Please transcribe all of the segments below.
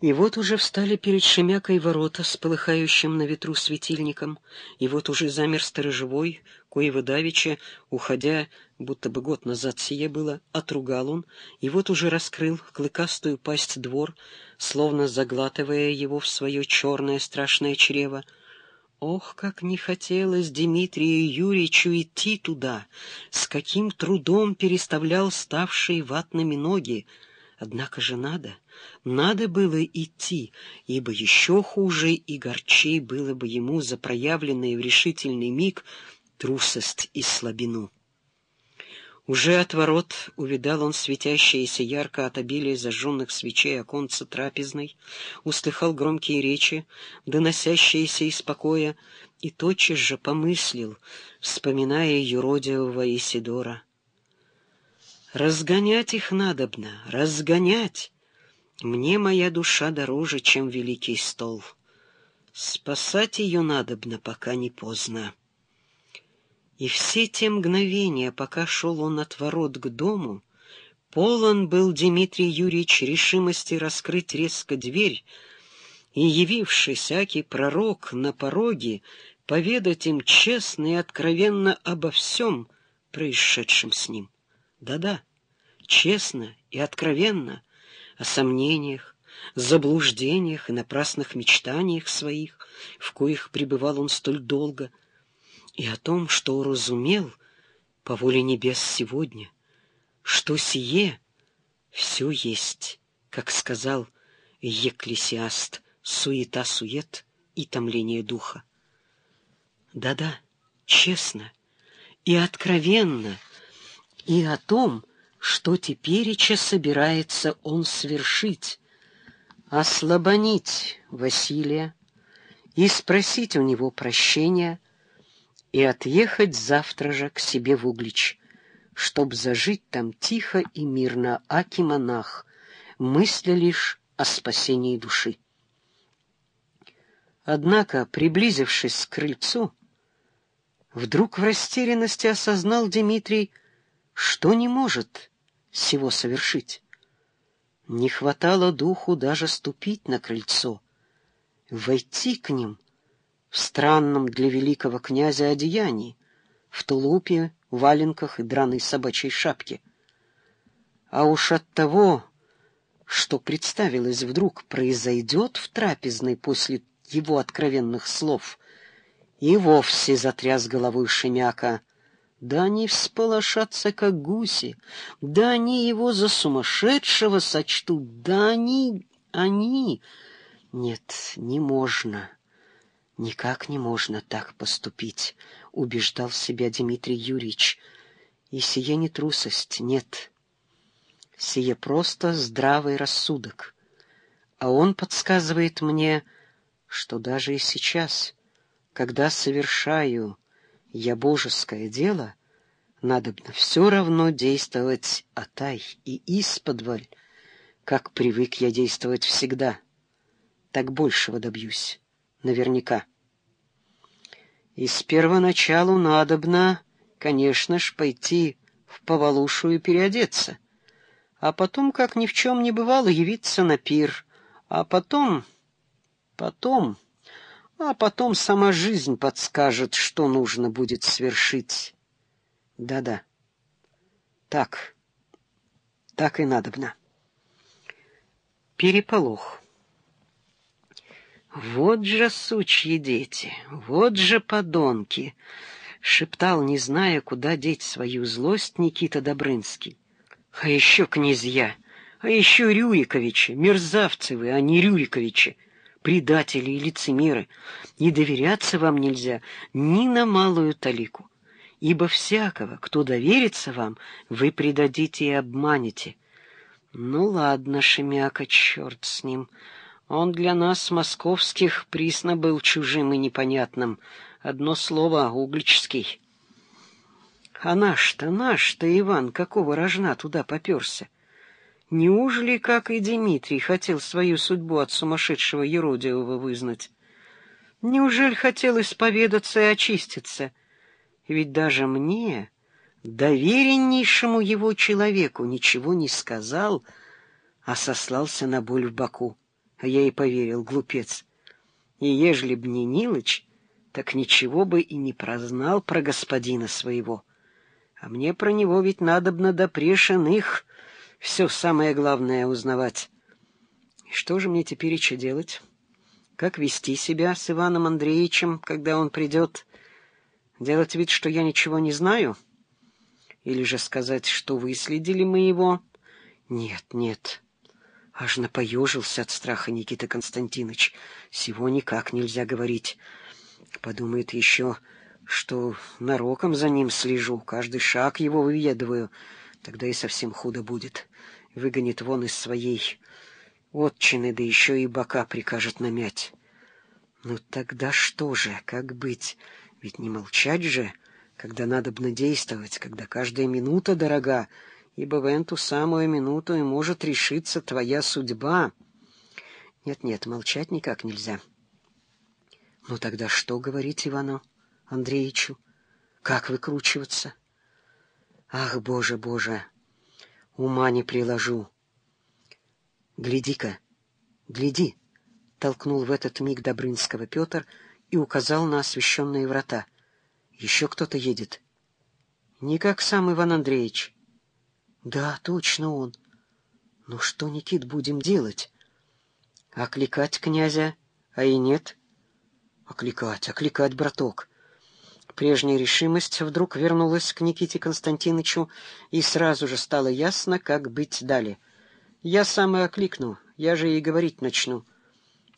И вот уже встали перед Шемякой ворота с полыхающим на ветру светильником, и вот уже замер сторожевой, коего давеча, уходя, будто бы год назад сие было, отругал он, и вот уже раскрыл клыкастую пасть двор, словно заглатывая его в свое черное страшное чрево. Ох, как не хотелось Дмитрию Юрьевичу идти туда, с каким трудом переставлял ставшие ватными ноги, Однако же надо, надо было идти, ибо еще хуже и горчей было бы ему за проявленные в решительный миг трусость и слабину. Уже от ворот увидал он светящееся ярко от обилия зажженных свечей оконца трапезной, услыхал громкие речи, доносящиеся из покоя, и тотчас же помыслил, вспоминая юродивого Исидора — Разгонять их надобно, разгонять. Мне моя душа дороже, чем великий стол. Спасать ее надобно, пока не поздно. И все те мгновения, пока шел он от ворот к дому, полон был Дмитрий Юрьевич решимости раскрыть резко дверь, и, явившись, аки пророк на пороге, поведать им честно и откровенно обо всем, происшедшем с ним. Да-да, честно и откровенно о сомнениях, заблуждениях и напрасных мечтаниях своих, в коих пребывал он столь долго, и о том, что уразумел по воле небес сегодня, что сие все есть, как сказал Екклесиаст, суета-сует и томление духа. Да-да, честно и откровенно — и о том, что тепереча собирается он свершить, ослабонить Василия и спросить у него прощения и отъехать завтра же к себе в Углич, чтоб зажить там тихо и мирно, аки монах, мысля лишь о спасении души. Однако, приблизившись к крыльцу, вдруг в растерянности осознал Дмитрий, что не может всего совершить. Не хватало духу даже ступить на крыльцо, войти к ним в странном для великого князя одеянии, в тулупе, валенках и драной собачьей шапке. А уж от того, что представилось вдруг произойдет в трапезной после его откровенных слов, и вовсе затряс головой Шемяка, да они всполошатся, как гуси, да они его за сумасшедшего сочтут, да они... они... Нет, не можно, никак не можно так поступить, убеждал себя Дмитрий Юрьевич. И сие не трусость, нет. Сие просто здравый рассудок. А он подсказывает мне, что даже и сейчас, когда совершаю я божеское дело, надо все равно действовать отай и исподволь, как привык я действовать всегда. Так большего добьюсь, наверняка. И с первоначалу надобно, конечно ж, пойти в повалушу и переодеться, а потом, как ни в чем не бывало, явиться на пир, а потом... потом... А потом сама жизнь подскажет, что нужно будет свершить. Да-да. Так. Так и надобно. Переполох. Вот же сучьи дети, вот же подонки, шептал, не зная, куда деть свою злость Никита Добрынский. А еще князья, а еще Рюриковичи, мерзавцы вы, а не Рюриковичи предатели и лицемеры, и доверяться вам нельзя ни на малую талику, ибо всякого, кто доверится вам, вы предадите и обманете. Ну ладно, Шемяка, черт с ним. Он для нас, московских, присно был чужим и непонятным. Одно слово — угличский. А наш-то, наш-то, Иван, какого рожна туда поперся? Неужели, как и Дмитрий, хотел свою судьбу от сумасшедшего Еродиева вызнать? Неужели хотел исповедаться и очиститься? Ведь даже мне, довереннейшему его человеку, ничего не сказал, а сослался на боль в боку. А я и поверил, глупец. И ежели б не Нилыч, так ничего бы и не прознал про господина своего. А мне про него ведь надобно допреж иных все самое главное узнавать. И что же мне теперь еще делать? Как вести себя с Иваном Андреевичем, когда он придет? Делать вид, что я ничего не знаю? Или же сказать, что выследили мы его? Нет, нет. Аж напоежился от страха Никита Константинович. Всего никак нельзя говорить. Подумает еще, что нароком за ним слежу, каждый шаг его выведываю. Тогда и совсем худо будет. Выгонит вон из своей отчины, да еще и бока прикажет намять. Ну тогда что же, как быть? Ведь не молчать же, когда надо действовать, когда каждая минута дорога, ибо в эту самую минуту и может решиться твоя судьба. Нет-нет, молчать никак нельзя. Ну тогда что говорить Ивану Андреевичу? Как выкручиваться? Ах, Боже, Боже, ума не приложу. Гляди-ка, гляди, толкнул в этот миг Добрынского Петр и указал на освещенные врата. Еще кто-то едет. Не как сам Иван Андреевич. Да, точно он. Ну что, Никит, будем делать? Окликать князя, а и нет. Окликать, окликать, браток. Прежняя решимость вдруг вернулась к Никите Константиновичу, и сразу же стало ясно, как быть далее. Я сам и окликну, я же и говорить начну.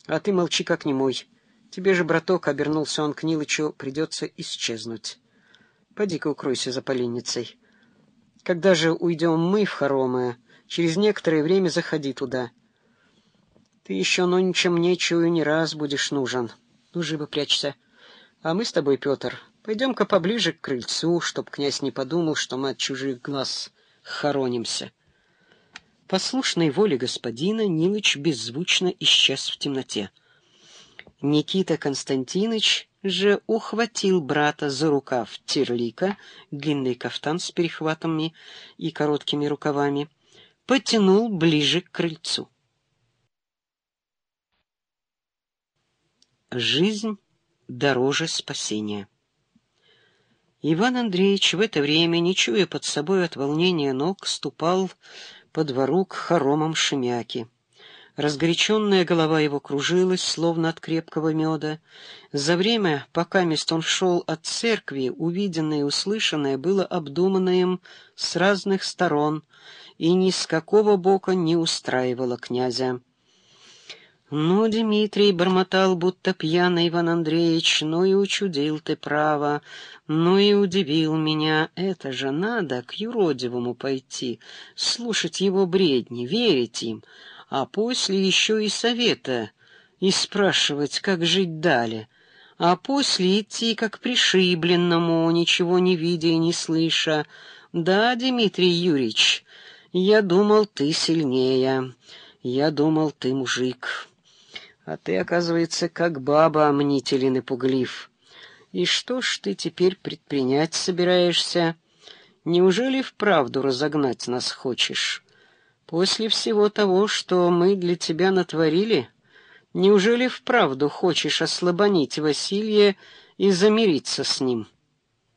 А ты молчи, как не мой. Тебе же, браток, обернулся он к Нилычу, придется исчезнуть. Поди-ка укройся за поленницей. Когда же уйдем мы в хоромы, через некоторое время заходи туда. Ты еще, но ничем не чую, не раз будешь нужен. Ну, живо прячься. А мы с тобой, Петр, пойдем-ка поближе к крыльцу, чтоб князь не подумал, что мы от чужих глаз хоронимся. Послушной воле господина Нилыч беззвучно исчез в темноте. Никита Константинович же ухватил брата за рукав терлика, длинный кафтан с перехватами и короткими рукавами, потянул ближе к крыльцу. Жизнь дороже спасения. Иван Андреевич в это время, не чуя под собой от волнения ног, ступал по двору к хоромам Шемяки. Разгоряченная голова его кружилась, словно от крепкого меда. За время, пока мест он шел от церкви, увиденное и услышанное было обдумано им с разных сторон, и ни с какого бока не устраивало князя. «Ну, Дмитрий бормотал, будто пьяный Иван Андреевич, ну и учудил ты право, ну и удивил меня. Это же надо к юродивому пойти, слушать его бредни, верить им, а после еще и совета, и спрашивать, как жить далее, а после идти как пришибленному, ничего не видя и не слыша. Да, Дмитрий Юрьевич, я думал, ты сильнее, я думал, ты мужик». А ты, оказывается, как баба мнителен и пуглив. И что ж ты теперь предпринять собираешься? Неужели вправду разогнать нас хочешь? После всего того, что мы для тебя натворили, неужели вправду хочешь ослабонить Василия и замириться с ним?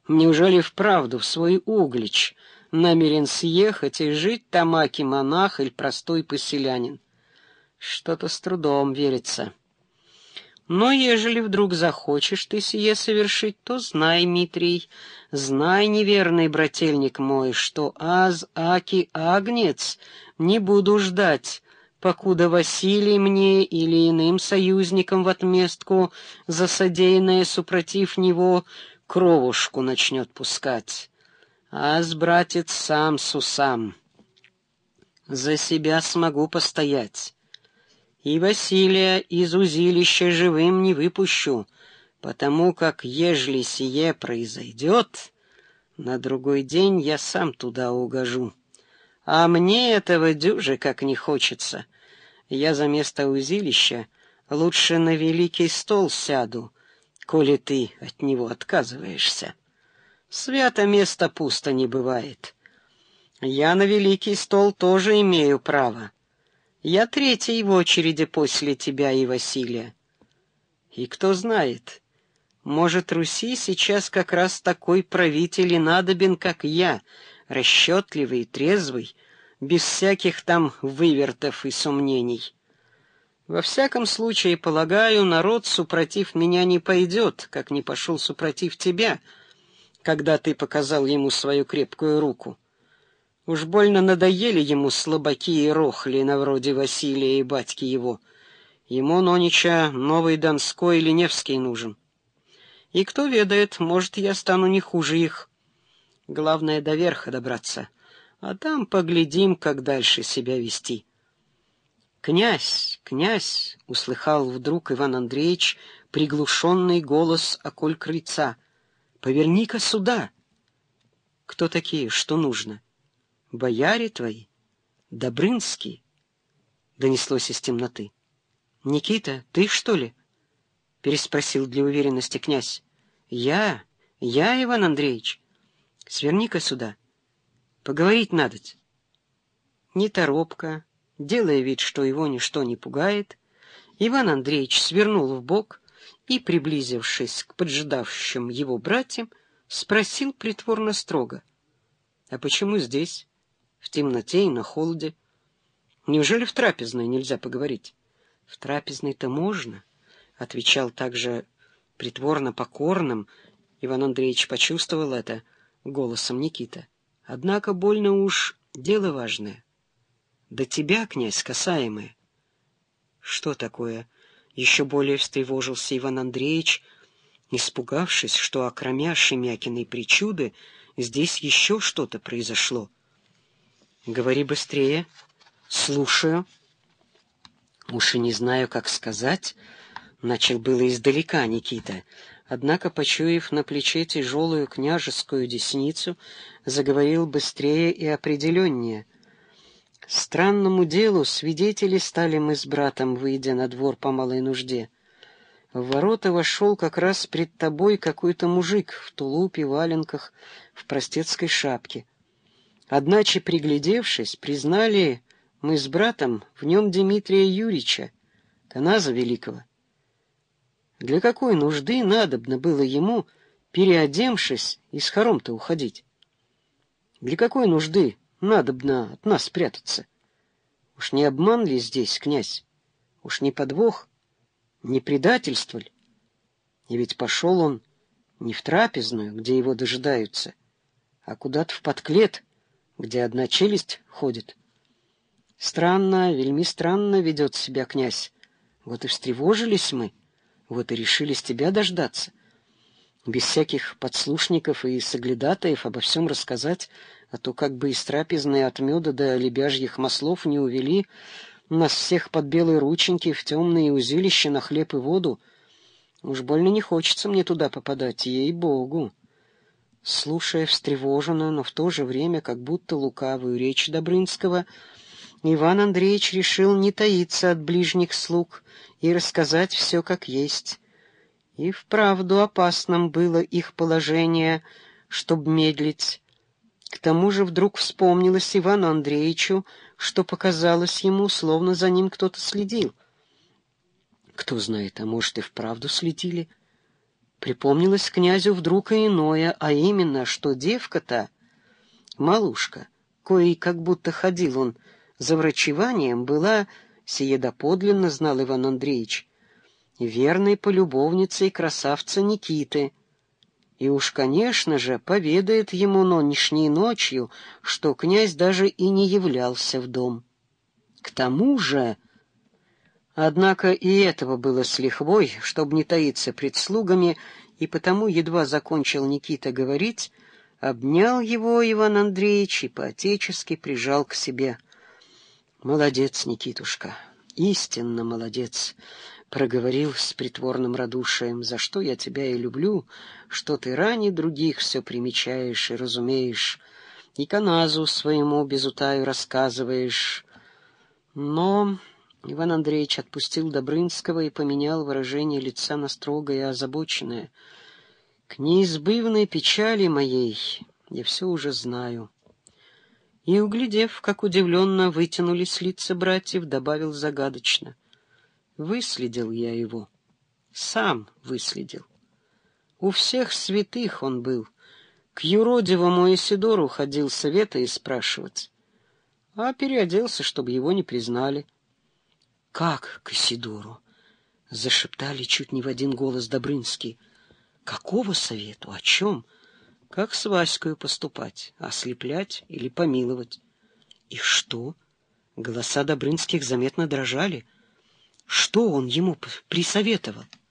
Неужели вправду в свой углич намерен съехать и жить тамаки монах или простой поселянин? Что-то с трудом верится. Но ежели вдруг захочешь ты сие совершить, то знай, Митрий, знай, неверный брательник мой, что аз аки агнец не буду ждать, покуда Василий мне или иным союзникам в отместку за содеянное супротив него кровушку начнет пускать. Аз, братец, сам сусам. За себя смогу постоять и Василия из узилища живым не выпущу, потому как, ежели сие произойдет, на другой день я сам туда угожу. А мне этого дюже как не хочется. Я за место узилища лучше на великий стол сяду, коли ты от него отказываешься. Свято место пусто не бывает. Я на великий стол тоже имею право. Я третий в очереди после тебя и Василия. И кто знает, может, Руси сейчас как раз такой правитель и надобен, как я, расчетливый, трезвый, без всяких там вывертов и сомнений. Во всяком случае, полагаю, народ супротив меня не пойдет, как не пошел супротив тебя, когда ты показал ему свою крепкую руку. Уж больно надоели ему слабаки и рохли, на вроде Василия и батьки его. Ему, Нонича, новый Донской или Невский нужен. И кто ведает, может, я стану не хуже их. Главное, до верха добраться, а там поглядим, как дальше себя вести. «Князь, князь!» — услыхал вдруг Иван Андреевич приглушенный голос околь крыльца. «Поверни-ка сюда!» «Кто такие? Что нужно?» «Бояре твои? Добрынские?» Донеслось из темноты. «Никита, ты что ли?» — переспросил для уверенности князь. «Я, я, Иван Андреевич. Сверни-ка сюда. Поговорить надо. Не торопка, делая вид, что его ничто не пугает, Иван Андреевич свернул в бок и, приблизившись к поджидавшим его братьям, спросил притворно строго. «А почему здесь, в темноте и на холоде? Неужели в трапезной нельзя поговорить?» «В трапезной-то можно», — отвечал также притворно покорным. Иван Андреевич почувствовал это голосом Никита. «Однако больно уж дело важное. До тебя, князь, касаемое. Что такое? Еще более встревожился Иван Андреевич, испугавшись, что окромя Шемякиной причуды здесь еще что-то произошло. Говори быстрее. Слушаю. Уж и не знаю, как сказать. Начал было издалека Никита, однако, почуяв на плече тяжелую княжескую десницу, заговорил быстрее и определеннее — Странному делу свидетели стали мы с братом, выйдя на двор по малой нужде. В ворота вошел как раз пред тобой какой-то мужик в тулупе, валенках, в простецкой шапке. Одначе, приглядевшись, признали мы с братом в нем Дмитрия Юрьевича, Каназа Великого. Для какой нужды надобно было ему, переодевшись, из хором-то уходить? Для какой нужды надобно от нас прятаться. Уж не обман ли здесь, князь? Уж не подвох? Не предательство ли? И ведь пошел он не в трапезную, где его дожидаются, а куда-то в подклет, где одна челюсть ходит. Странно, вельми странно ведет себя князь. Вот и встревожились мы, вот и решили с тебя дождаться. Без всяких подслушников и соглядатаев обо всем рассказать а то как бы из трапезной от меда до лебяжьих маслов не увели нас всех под белые рученьки в темные узилища на хлеб и воду. Уж больно не хочется мне туда попадать, ей-богу. Слушая встревоженную, но в то же время как будто лукавую речь Добрынского, Иван Андреевич решил не таиться от ближних слуг и рассказать все как есть. И вправду опасным было их положение, чтоб медлить, к тому же вдруг вспомнилось Ивану Андреевичу, что показалось ему, словно за ним кто-то следил. Кто знает, а может и вправду следили. Припомнилось князю вдруг и иное, а именно, что девка-то, малушка, коей как будто ходил он за врачеванием, была, сие доподлинно знал Иван Андреевич, верной полюбовницей красавца Никиты — и уж, конечно же, поведает ему нынешней ночью, что князь даже и не являлся в дом. К тому же... Однако и этого было с лихвой, чтобы не таиться пред слугами, и потому едва закончил Никита говорить, обнял его Иван Андреевич и по-отечески прижал к себе. «Молодец, Никитушка, истинно молодец!» проговорил с притворным радушием, за что я тебя и люблю, что ты ранее других все примечаешь и разумеешь, и каназу своему безутаю рассказываешь. Но Иван Андреевич отпустил Добрынского и поменял выражение лица на строгое и озабоченное. К неизбывной печали моей я все уже знаю. И, углядев, как удивленно вытянулись лица братьев, добавил загадочно. Выследил я его. Сам выследил. У всех святых он был. К юродивому Исидору ходил совета и спрашивать. А переоделся, чтобы его не признали. — Как к Исидору? — зашептали чуть не в один голос Добрынский. — Какого совету? О чем? — Как с Ваською поступать? Ослеплять или помиловать? — И что? Голоса Добрынских заметно дрожали. Что он ему присоветовал? —